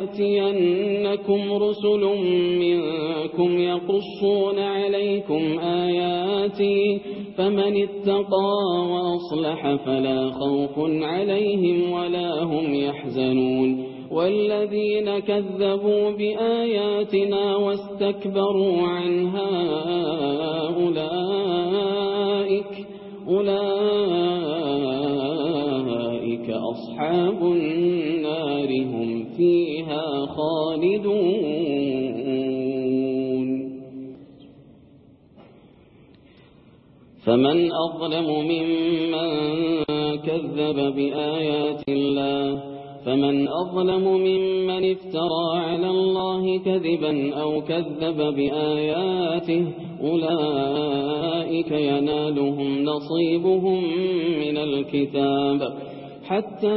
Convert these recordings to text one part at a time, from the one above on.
يأتينكم رسل منكم يقصون عليكم آياتي فمن اتقى وأصلح فلا خوف عليهم ولا هم يحزنون والذين كذبوا بآياتنا واستكبروا عنها أولئك أولئك أصحاب النار هم فيها خالدون فمن أظلم ممن كذب بآيات الله فمن أظلم ممن افترى على الله كذبا أو كذب بآياته أولئك ينالهم نصيبهم من الكتاب. حتى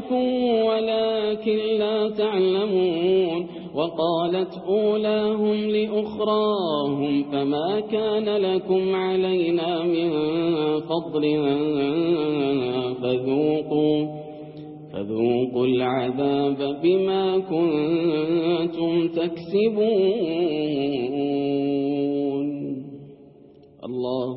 عفوا ولكن لا تعلمون وقالت أولاهم لأخراهم فما كان لكم علينا من فضل فذوقوا فذوقوا العذاب بما كنتم تكسبون الله